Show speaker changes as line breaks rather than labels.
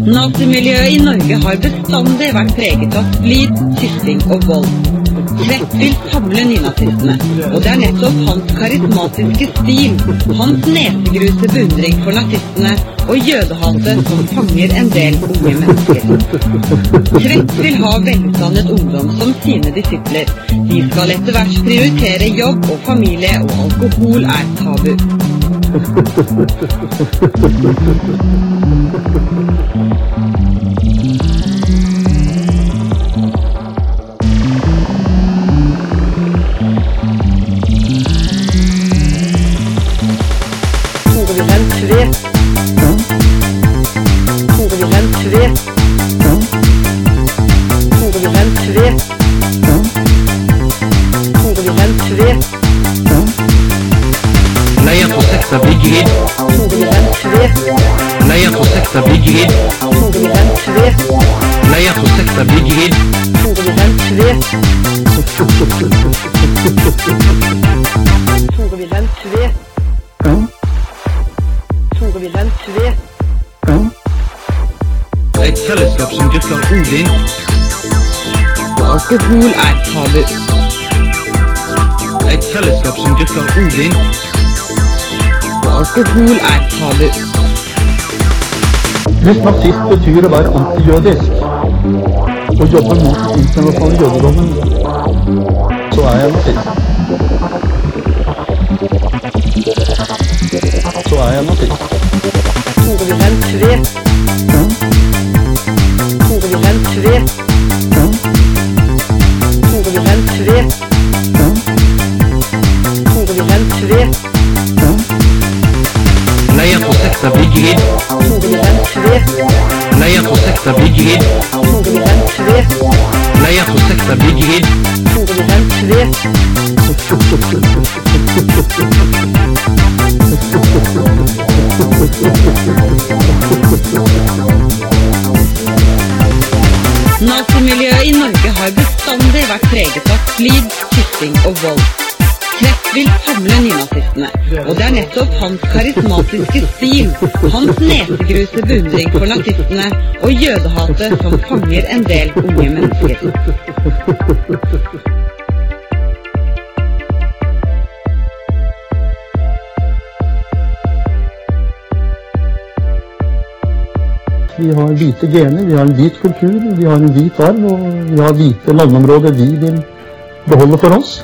Nazimiljøet i Norge har bestandig vært preget av splid, tysting og vold. Tvedt vil samle nynazistene, og det er nettopp hans karismatiske stil, hans nesegruse beundring for nazistene og jødehatet som fanger en del unge mennesker. Tvedt vil ha velutdannet ungdom som sine disipler. De skal etter hvert prioritere jobb og familie, og alkohol er tabu.
フフフフフフ Tvedt. Tore Wilhelm Tvedt. Tore Wilhelm Tvedt.
Et fellesskap som dyrker Odin.
Og alkohol er tabu.
Et fellesskap som dyrker Odin.
Alkohol er tabu.
Hvis nazist betyr å være antijødisk og jobbe mot den internasjonale jødedommen, så er jeg nazist. Så er jeg nazist.
Tore Wilhelm Tvedt. Tore Wilhelm Tvedt.
Glidd.
Tore Wilhelm Tvedt.
Nazimiljøet i Norge har bestandig vært preget av splid, tysting og vold. Tvedt vil samle nynazistene, og det er nettopp hans karismatiske stil, hans nesegruse beundring for nazistene og jødehatet som fanger en del unge mennesker.
Vi har hvite gener, vi har en hvit kultur, vi har en hvit arv, og vi har hvite landområder vi vil beholde for oss.